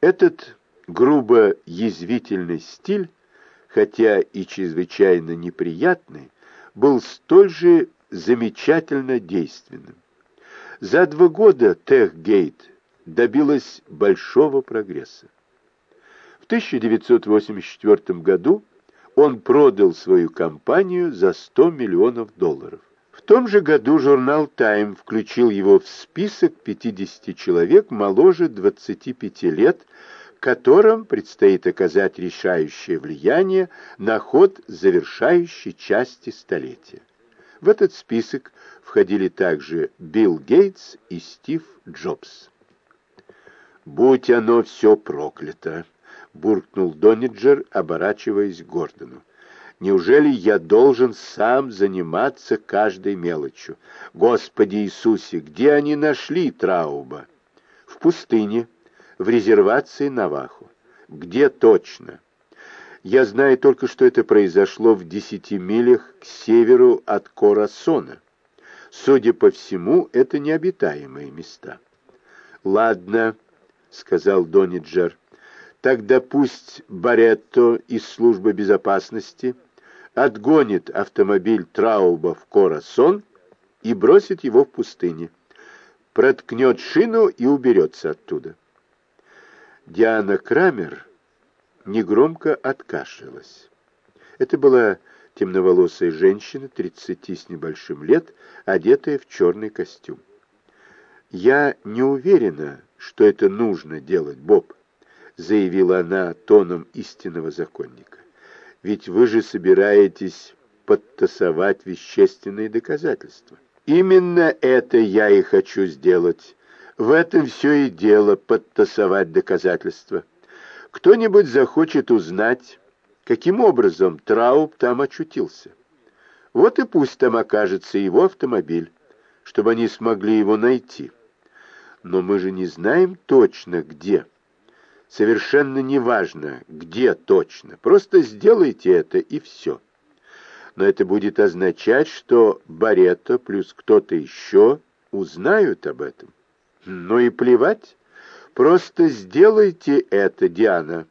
Этот грубо язвительный стиль, хотя и чрезвычайно неприятный, был столь же замечательно действенным. За два года Техгейт добилась большого прогресса. В 1984 году он продал свою компанию за 100 миллионов долларов. Том же году журнал «Тайм» включил его в список 50 человек моложе 25 лет, которым предстоит оказать решающее влияние на ход завершающей части столетия. В этот список входили также Билл Гейтс и Стив Джобс. «Будь оно все проклято!» — буркнул Дониджер, оборачиваясь к Гордону. «Неужели я должен сам заниматься каждой мелочью? Господи Иисусе, где они нашли Трауба?» «В пустыне, в резервации Наваху. Где точно?» Я знаю только, что это произошло в десяти милях к северу от Корасона. Судя по всему, это необитаемые места. «Ладно», — сказал Дониджер, — «тогда пусть Баретто из службы безопасности отгонит автомобиль Трауба в Корасон и бросит его в пустыне, проткнет шину и уберется оттуда». Диана Крамер негромко откашлялась. Это была темноволосая женщина, тридцати с небольшим лет, одетая в черный костюм. «Я не уверена, что это нужно делать, Боб», заявила она тоном истинного законника. «Ведь вы же собираетесь подтасовать вещественные доказательства». «Именно это я и хочу сделать. В этом все и дело, подтасовать доказательства». Кто-нибудь захочет узнать, каким образом Трауб там очутился. Вот и пусть там окажется его автомобиль, чтобы они смогли его найти. Но мы же не знаем точно, где. Совершенно неважно, где точно. Просто сделайте это, и все. Но это будет означать, что Баретто плюс кто-то еще узнают об этом. Ну и плевать. Просто сделайте это, Диана.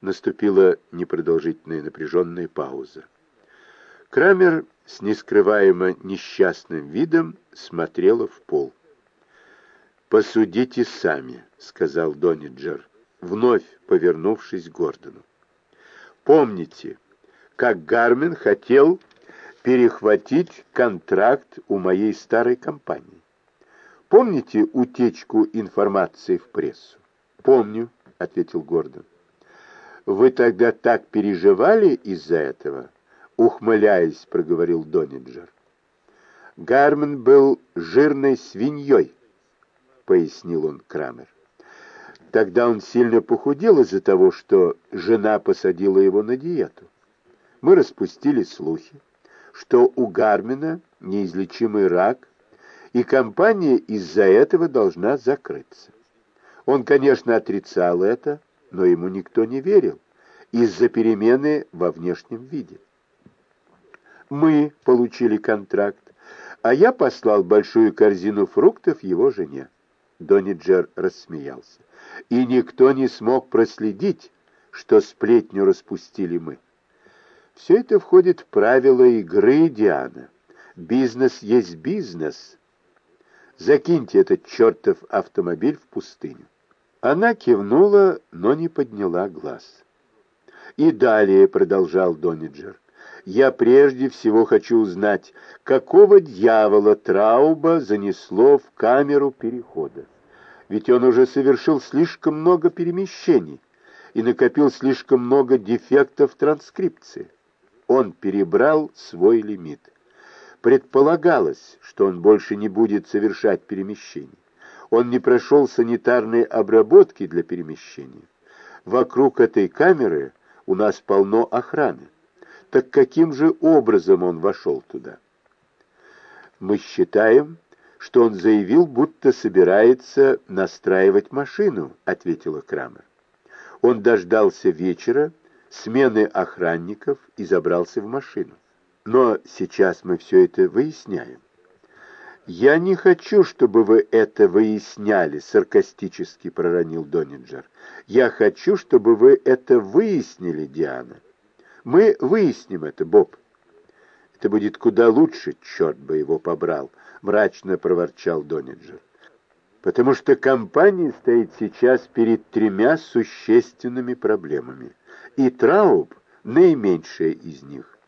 Наступила непродолжительная напряженная пауза. Крамер с нескрываемо несчастным видом смотрела в пол. «Посудите сами», — сказал Дониджер, вновь повернувшись к Гордону. «Помните, как Гармен хотел перехватить контракт у моей старой компании. Помните утечку информации в прессу? Помню, ответил Гордон. Вы тогда так переживали из-за этого? Ухмыляясь, проговорил Дониджер. Гармен был жирной свиньей, пояснил он Крамер. Тогда он сильно похудел из-за того, что жена посадила его на диету. Мы распустили слухи, что у Гармина неизлечимый рак и компания из-за этого должна закрыться. Он, конечно, отрицал это, но ему никто не верил из-за перемены во внешнем виде. Мы получили контракт, а я послал большую корзину фруктов его жене. Дониджер рассмеялся. И никто не смог проследить, что сплетню распустили мы. Все это входит в правила игры, Диана. Бизнес есть бизнес, Закиньте этот чертов автомобиль в пустыню. Она кивнула, но не подняла глаз. И далее, продолжал Дониджер, я прежде всего хочу узнать, какого дьявола Трауба занесло в камеру перехода. Ведь он уже совершил слишком много перемещений и накопил слишком много дефектов транскрипции. Он перебрал свой лимит. Предполагалось, что он больше не будет совершать перемещений. Он не прошел санитарной обработки для перемещения. Вокруг этой камеры у нас полно охраны. Так каким же образом он вошел туда? Мы считаем, что он заявил, будто собирается настраивать машину, ответила Крамер. Он дождался вечера, смены охранников и забрался в машину. Но сейчас мы все это выясняем. «Я не хочу, чтобы вы это выясняли», — саркастически проронил Дониджер. «Я хочу, чтобы вы это выяснили, Диана. Мы выясним это, Боб». «Это будет куда лучше, черт бы его побрал», — мрачно проворчал Дониджер. «Потому что компания стоит сейчас перед тремя существенными проблемами, и Трауб — наименьшая из них.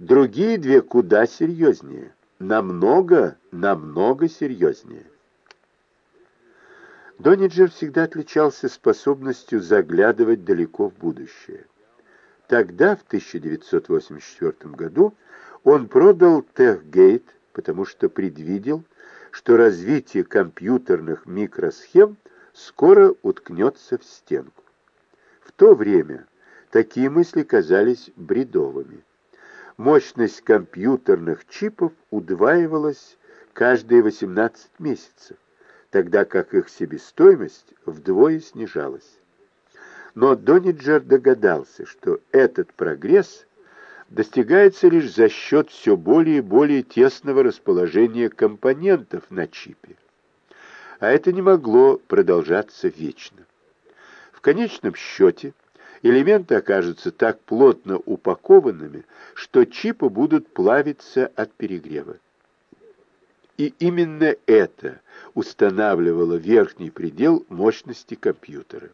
Другие две куда серьезнее» намного, намного серьезнее. Дониджер всегда отличался способностью заглядывать далеко в будущее. Тогда, в 1984 году, он продал Техгейт, потому что предвидел, что развитие компьютерных микросхем скоро уткнется в стенку. В то время такие мысли казались бредовыми мощность компьютерных чипов удваивалась каждые 18 месяцев, тогда как их себестоимость вдвое снижалась. Но Дониджер догадался, что этот прогресс достигается лишь за счет все более и более тесного расположения компонентов на чипе. А это не могло продолжаться вечно. В конечном счете элементы окажутся так плотно упакованными, что чипы будут плавиться от перегрева. И именно это устанавливало верхний предел мощности компьютера.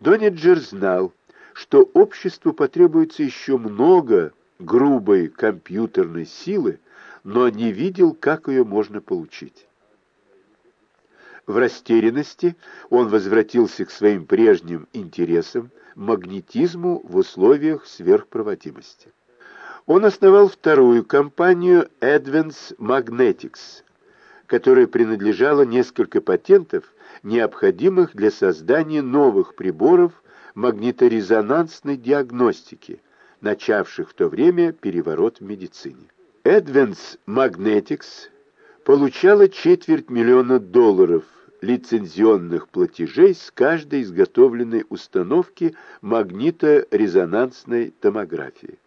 Дониджер знал, что обществу потребуется еще много грубой компьютерной силы, но не видел, как ее можно получить. В растерянности он возвратился к своим прежним интересам, магнетизму в условиях сверхпроводимости. Он основал вторую компанию Advance Magnetics, которой принадлежало несколько патентов, необходимых для создания новых приборов магниторезонансной диагностики, начавших в то время переворот в медицине. Advance Magnetics получала четверть миллиона долларов – лицензионных платежей с каждой изготовленной установки магниторезонансной томографии.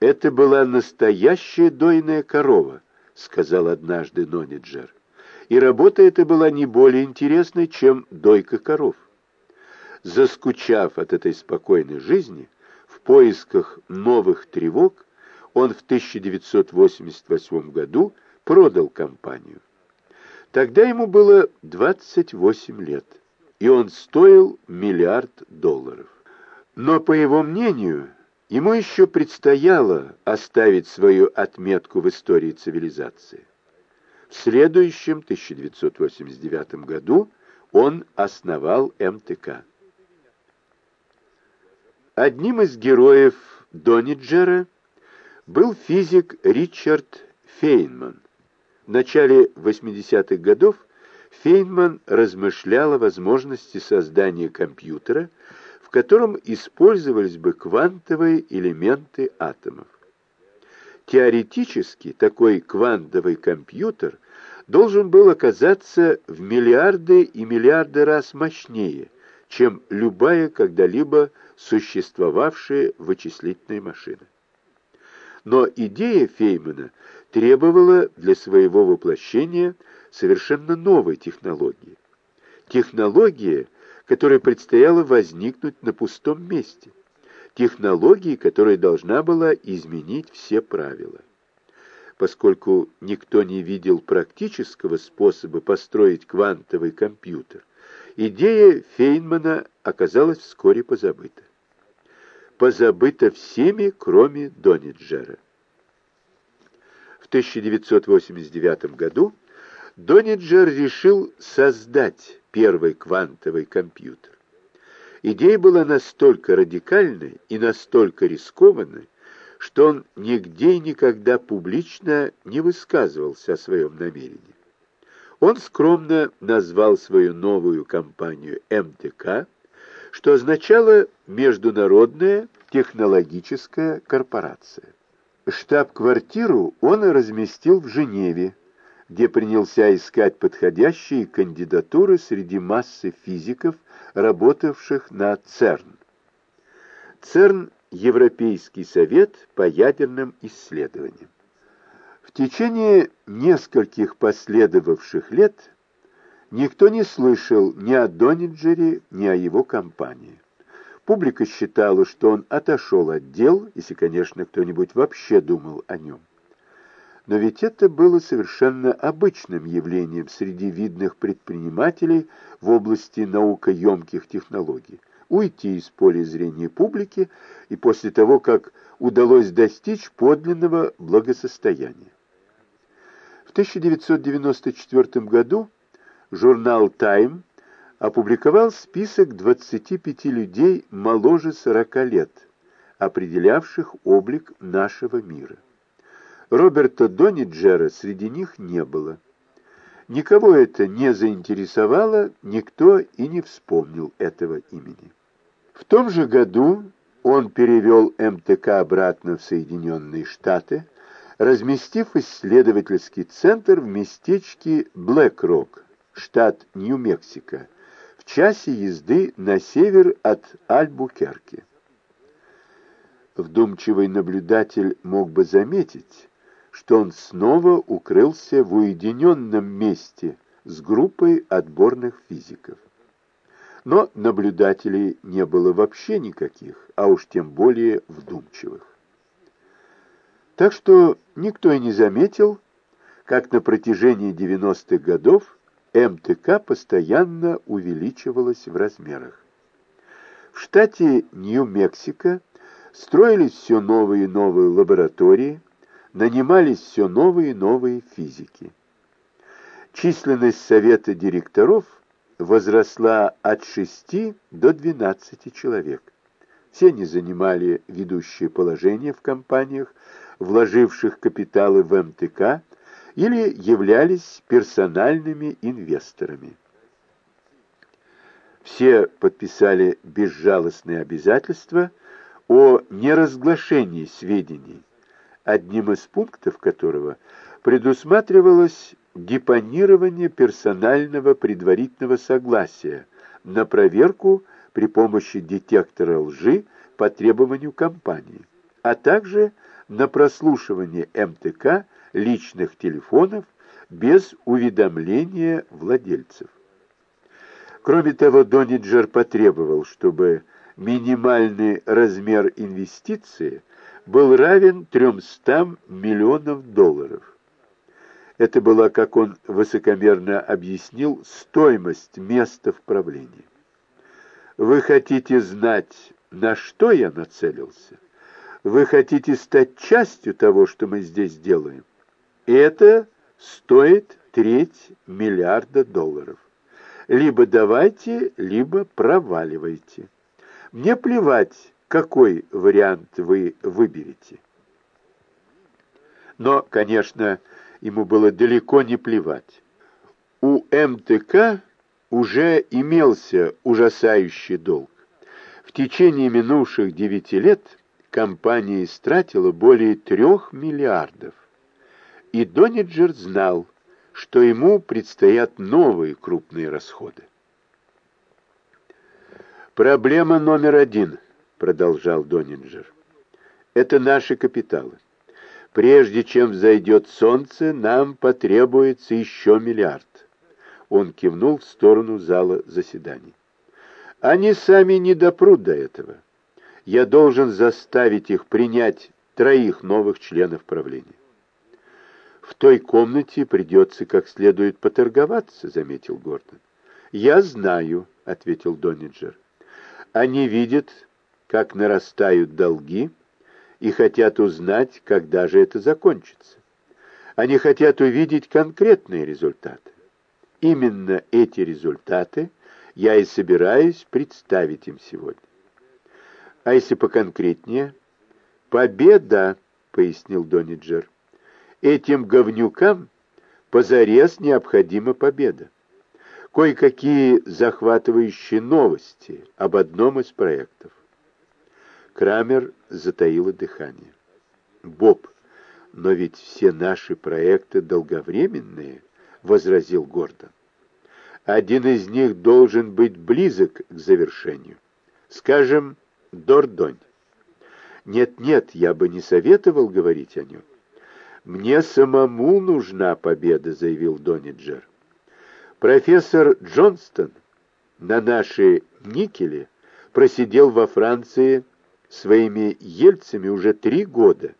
«Это была настоящая дойная корова», — сказал однажды Нониджер. И работа эта была не более интересной, чем дойка коров. Заскучав от этой спокойной жизни, в поисках новых тревог, он в 1988 году продал компанию. Тогда ему было 28 лет, и он стоил миллиард долларов. Но, по его мнению, ему еще предстояло оставить свою отметку в истории цивилизации. В следующем 1989 году он основал МТК. Одним из героев Дониджера был физик Ричард Фейнман. В начале 80-х годов Фейнман размышлял о возможности создания компьютера, котором использовались бы квантовые элементы атомов. Теоретически такой квантовый компьютер должен был оказаться в миллиарды и миллиарды раз мощнее, чем любая когда-либо существовавшая вычислительная машина. Но идея Феймана требовала для своего воплощения совершенно новой технологии. Технология, которая предстояло возникнуть на пустом месте. Технологии, которая должна была изменить все правила. Поскольку никто не видел практического способа построить квантовый компьютер, идея Фейнмана оказалась вскоре позабыта. Позабыта всеми, кроме Дониджера. В 1989 году Дониджер решил создать первый квантовый компьютер. Идея была настолько радикальной и настолько рискованной, что он нигде и никогда публично не высказывался о своем намерении. Он скромно назвал свою новую компанию МТК, что означало «Международная технологическая корпорация». Штаб-квартиру он разместил в Женеве, где принялся искать подходящие кандидатуры среди массы физиков, работавших на ЦЕРН. ЦЕРН – Европейский совет по ядерным исследованиям. В течение нескольких последовавших лет никто не слышал ни о Дониджере, ни о его компании. Публика считала, что он отошел от дел, если, конечно, кто-нибудь вообще думал о нем. Но ведь это было совершенно обычным явлением среди видных предпринимателей в области наукоемких технологий. Уйти из поля зрения публики и после того, как удалось достичь подлинного благосостояния. В 1994 году журнал «Тайм» опубликовал список 25 людей моложе 40 лет, определявших облик нашего мира. Роберта Дониджера среди них не было. Никого это не заинтересовало, никто и не вспомнил этого имени. В том же году он перевел МТК обратно в Соединенные Штаты, разместив исследовательский центр в местечке Блэк-Рок, штат Нью-Мексико, в часе езды на север от Альбукерки. Вдумчивый наблюдатель мог бы заметить, что он снова укрылся в уединенном месте с группой отборных физиков. Но наблюдателей не было вообще никаких, а уж тем более вдумчивых. Так что никто и не заметил, как на протяжении 90-х годов МТК постоянно увеличивалась в размерах. В штате Нью-Мексико строились все новые и новые лаборатории, нанимались все новые и новые физики. Численность совета директоров возросла от 6 до 12 человек. Все они занимали ведущие положения в компаниях, вложивших капиталы в МТК, или являлись персональными инвесторами. Все подписали безжалостные обязательства о неразглашении сведений, одним из пунктов которого предусматривалось депонирование персонального предварительного согласия на проверку при помощи детектора лжи по требованию компании, а также на прослушивание МТК личных телефонов без уведомления владельцев. Кроме того, Дониджер потребовал, чтобы минимальный размер инвестиции был равен 300 миллионов долларов. Это была, как он высокомерно объяснил, стоимость места в правлении. Вы хотите знать, на что я нацелился? Вы хотите стать частью того, что мы здесь делаем? Это стоит треть миллиарда долларов. Либо давайте, либо проваливайте. Мне плевать, какой вариант вы выберете. Но, конечно, ему было далеко не плевать. У МТК уже имелся ужасающий долг. В течение минувших девяти лет компания истратила более трех миллиардов. И Дониджер знал, что ему предстоят новые крупные расходы. «Проблема номер один», — продолжал Дониджер, — «это наши капиталы. Прежде чем взойдет солнце, нам потребуется еще миллиард». Он кивнул в сторону зала заседаний. «Они сами не допрут до этого. Я должен заставить их принять троих новых членов правления. В той комнате придется как следует поторговаться, заметил Гордон. Я знаю, ответил Дониджер. Они видят, как нарастают долги, и хотят узнать, когда же это закончится. Они хотят увидеть конкретные результаты. Именно эти результаты я и собираюсь представить им сегодня. А если поконкретнее? Победа, пояснил Дониджер. Этим говнюкам позарез необходима победа. Кое-какие захватывающие новости об одном из проектов. Крамер затаила дыхание. «Боб, но ведь все наши проекты долговременные», — возразил Гордон. «Один из них должен быть близок к завершению. Скажем, Дордонь. Нет-нет, я бы не советовал говорить о нем. «Мне самому нужна победа», — заявил Дониджер. Профессор Джонстон на нашей никеле просидел во Франции своими ельцами уже три года.